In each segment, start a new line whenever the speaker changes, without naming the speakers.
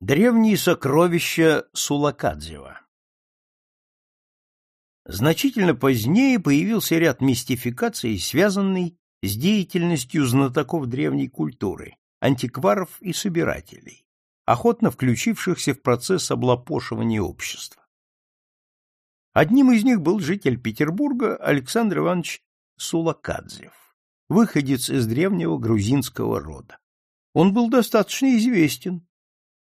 Древние сокровища Сулакадзева Значительно позднее появился ряд мистификаций, связанный с деятельностью знатоков древней культуры, антикваров и собирателей, охотно включившихся в процесс облапошивания общества. Одним из них был житель Петербурга Александр Иванович Сулакадзев, выходец из древнего грузинского рода. Он был достаточно известен,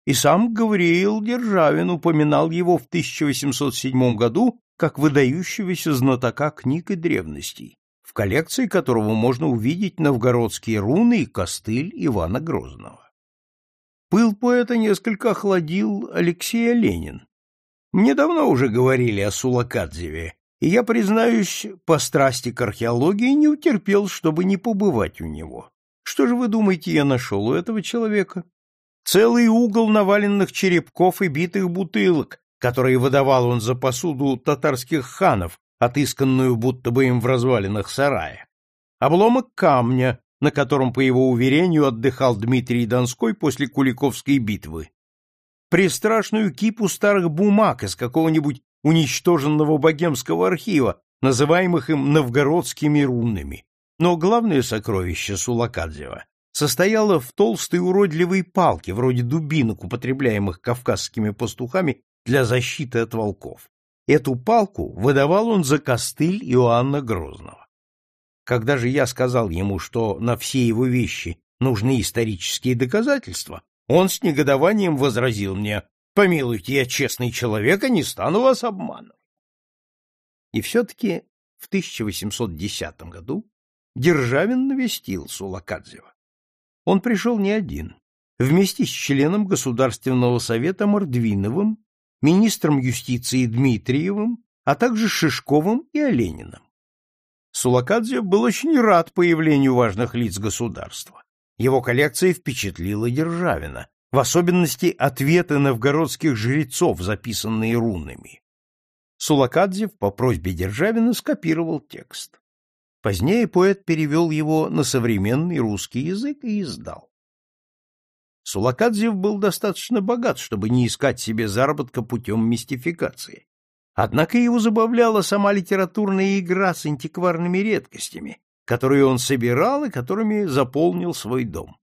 и сам Гавриил Державин упоминал его в 1807 году как выдающегося знатока книг и древностей, в коллекции которого можно увидеть новгородские руны и костыль Ивана Грозного. Пыл поэта несколько охладил Алексей Ленин. Мне давно уже говорили о Сулакадзеве, и я, признаюсь, по страсти к археологии не утерпел, чтобы не побывать у него. Что же вы думаете, я нашел у этого человека? Целый угол наваленных черепков и битых бутылок, которые выдавал он за посуду татарских ханов, отысканную будто бы им в развалинах сарая. Обломок камня, на котором, по его уверению, отдыхал Дмитрий Донской после Куликовской битвы. Пристрашную кипу старых бумаг из какого-нибудь уничтоженного богемского архива, называемых им новгородскими рунами. Но главное сокровище Сулакадзева состояло в толстой уродливой палке, вроде дубинок, употребляемых кавказскими пастухами для защиты от волков. Эту палку выдавал он за костыль Иоанна Грозного. Когда же я сказал ему, что на все его вещи нужны исторические доказательства, он с негодованием возразил мне, «Помилуйте, я честный человек, и не стану вас обманывать». И все-таки в 1810 году Державин навестил Сулакадзева. Он пришел не один, вместе с членом Государственного совета Мордвиновым, министром юстиции Дмитриевым, а также Шишковым и Олениным. Сулакадзе был очень рад появлению важных лиц государства. Его коллекция впечатлила Державина, в особенности ответы новгородских жрецов, записанные рунами. Сулакадзев по просьбе Державина скопировал текст. Позднее поэт перевел его на современный русский язык и издал. Сулакадзев был достаточно богат, чтобы не искать себе заработка путем мистификации. Однако его забавляла сама литературная игра с антикварными редкостями, которые он собирал и которыми заполнил свой дом.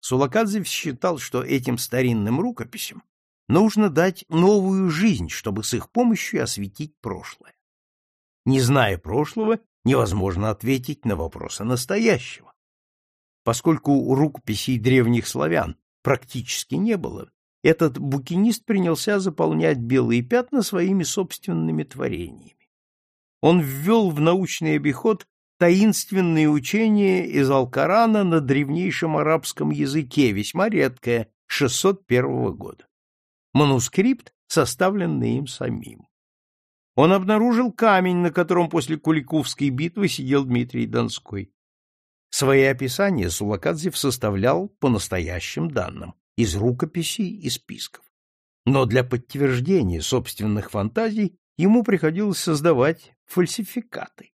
Сулакадзев считал, что этим старинным рукописям нужно дать новую жизнь, чтобы с их помощью осветить прошлое. Не зная прошлого, невозможно ответить на вопросы настоящего. Поскольку рукописей древних славян практически не было, этот букинист принялся заполнять белые пятна своими собственными творениями. Он ввел в научный обиход таинственные учения из Алкорана на древнейшем арабском языке, весьма редкое, 601 года. Манускрипт, составленный им самим. Он обнаружил камень, на котором после Куликовской битвы сидел Дмитрий Донской. Свои описания Сулакадзев составлял по настоящим данным, из рукописей и списков. Но для подтверждения собственных фантазий ему приходилось создавать фальсификаты.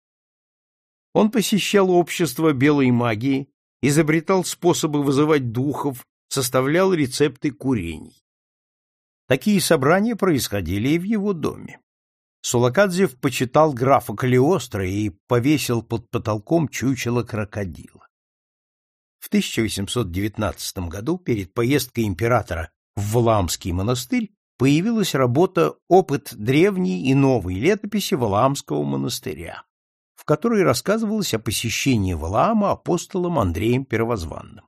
Он посещал общество белой магии, изобретал способы вызывать духов, составлял рецепты курений. Такие собрания происходили и в его доме. Сулакадзев почитал графа Калиостро и повесил под потолком чучело крокодила. В 1819 году перед поездкой императора в Валамский монастырь появилась работа «Опыт древней и новой летописи Валаамского монастыря», в которой рассказывалось о посещении Валаама апостолом Андреем Первозванным.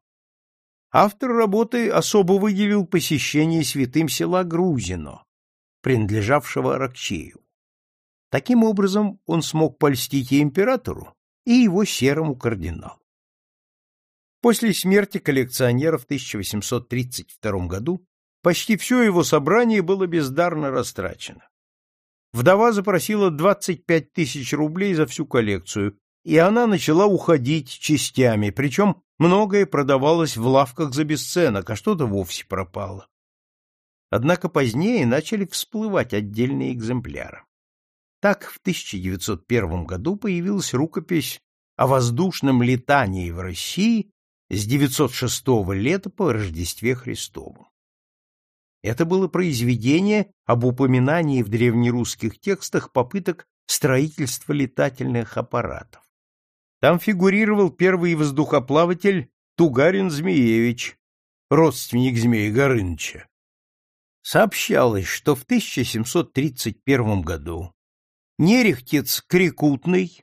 Автор работы особо выделил посещение святым села Грузино, принадлежавшего Аракчею. Таким образом, он смог польстить и императору, и его серому кардиналу. После смерти коллекционера в 1832 году почти все его собрание было бездарно растрачено. Вдова запросила 25 тысяч рублей за всю коллекцию, и она начала уходить частями, причем многое продавалось в лавках за бесценок, а что-то вовсе пропало. Однако позднее начали всплывать отдельные экземпляры. Так в 1901 году появилась рукопись о воздушном летании в России с 906 лета по Рождестве Христову. Это было произведение об упоминании в древнерусских текстах попыток строительства летательных аппаратов. Там фигурировал первый воздухоплаватель Тугарин Змеевич, родственник Змея Горыныча. Сообщалось, что в 1731 году Нерехтец Крикутный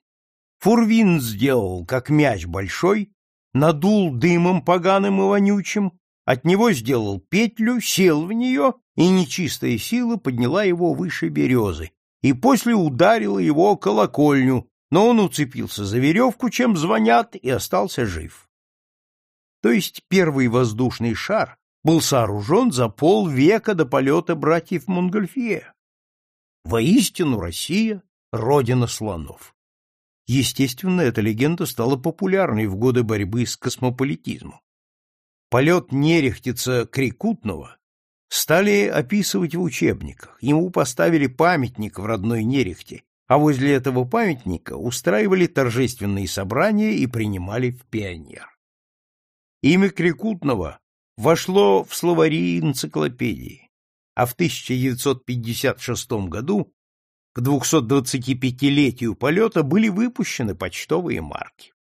Фурвин сделал, как мяч большой, надул дымом поганым и вонючим, от него сделал петлю, сел в нее, и нечистая сила подняла его выше березы, и после ударила его колокольню, но он уцепился за веревку, чем звонят, и остался жив. То есть первый воздушный шар был сооружен за полвека до полета братьев Монгольфье. Воистину Россия — родина слонов. Естественно, эта легенда стала популярной в годы борьбы с космополитизмом. Полет Нерехтица Крикутного стали описывать в учебниках. Ему поставили памятник в родной Нерехте, а возле этого памятника устраивали торжественные собрания и принимали в пионер. Имя Крикутного вошло в словари энциклопедии, а в 1956 году к 225-летию полета были выпущены почтовые марки.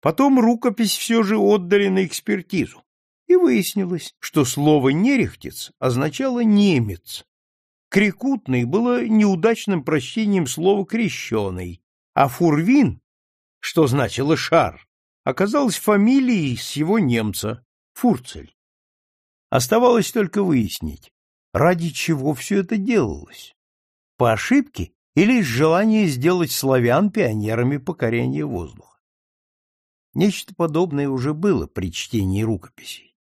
Потом рукопись все же отдали на экспертизу, и выяснилось, что слово «нерехтец» означало «немец». Крикутный было неудачным прощением слова «крещеный», а Фурвин, что значило «шар», оказалось фамилией с его немца — Фурцель. Оставалось только выяснить, ради чего все это делалось. По ошибке или из желания сделать славян пионерами покорения воздуха? Нечто подобное уже было при чтении рукописей.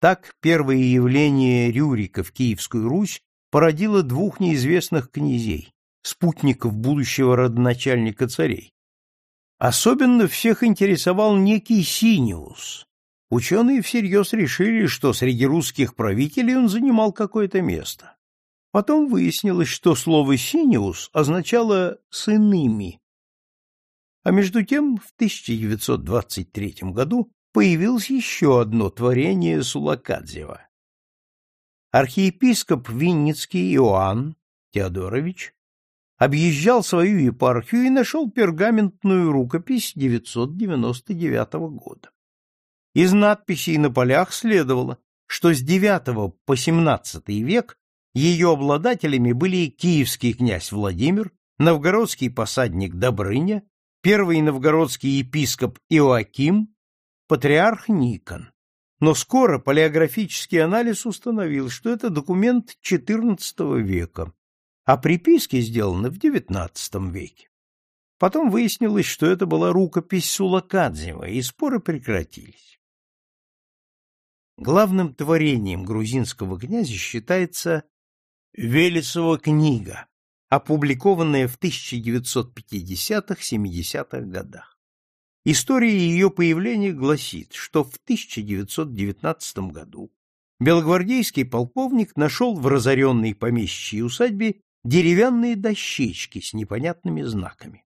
Так первое явление Рюрика в Киевскую Русь породило двух неизвестных князей, спутников будущего родоначальника царей. Особенно всех интересовал некий Синиус. Ученые всерьез решили, что среди русских правителей он занимал какое-то место. Потом выяснилось, что слово «синиус» означало «с иными». А между тем, в 1923 году появилось еще одно творение Сулакадзева. Архиепископ Винницкий Иоанн Теодорович объезжал свою епархию и нашел пергаментную рукопись 999 года. Из надписей на полях следовало, что с IX по XVII век ее обладателями были киевский князь Владимир, новгородский посадник Добрыня, первый новгородский епископ Иоаким, патриарх Никон. Но скоро палеографический анализ установил, что это документ XIV века, а приписки сделаны в XIX веке. Потом выяснилось, что это была рукопись Сулакадзева, и споры прекратились. Главным творением грузинского князя считается Велесова книга, опубликованная в 1950-70-х годах. История ее появления гласит, что в 1919 году белогвардейский полковник нашел в разоренной помещичьей усадьбе деревянные дощечки с непонятными знаками.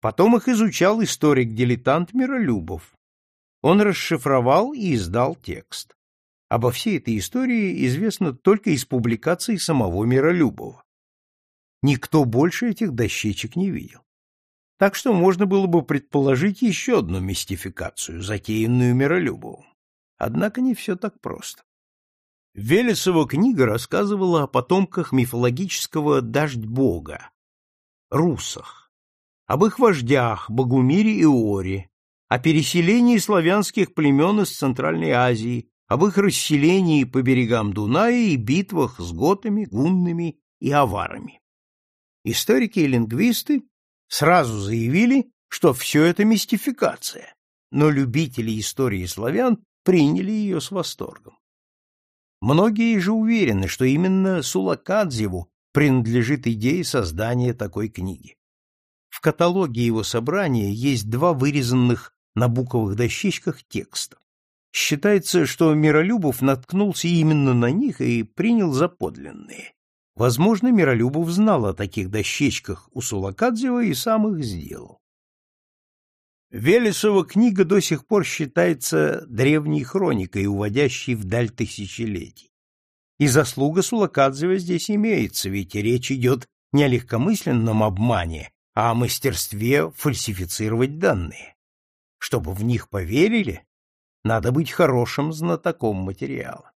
Потом их изучал историк-дилетант Миролюбов. Он расшифровал и издал текст. Обо всей этой истории известно только из публикаций самого Миролюбова. Никто больше этих дощечек не видел. Так что можно было бы предположить еще одну мистификацию, затеянную Миролюбовым. Однако не все так просто. Велесова книга рассказывала о потомках мифологического дождь-бога, русах, об их вождях Богумире и Оре, о переселении славянских племен из Центральной Азии, об их расселении по берегам Дуная и битвах с готами, гуннами и аварами. Историки и лингвисты сразу заявили, что все это мистификация, но любители истории славян приняли ее с восторгом. Многие же уверены, что именно Сулакадзеву принадлежит идея создания такой книги. В каталоге его собрания есть два вырезанных на буковых дощечках текста. Считается, что Миролюбов наткнулся именно на них и принял за подлинные. Возможно, Миролюбов знал о таких дощечках у Сулакадзева и сам их сделал. Велесова книга до сих пор считается древней хроникой, уводящей вдаль тысячелетий. И заслуга Сулакадзева здесь имеется, ведь речь идет не о легкомысленном обмане, а о мастерстве фальсифицировать данные. Чтобы в них поверили, надо быть хорошим знатоком материала.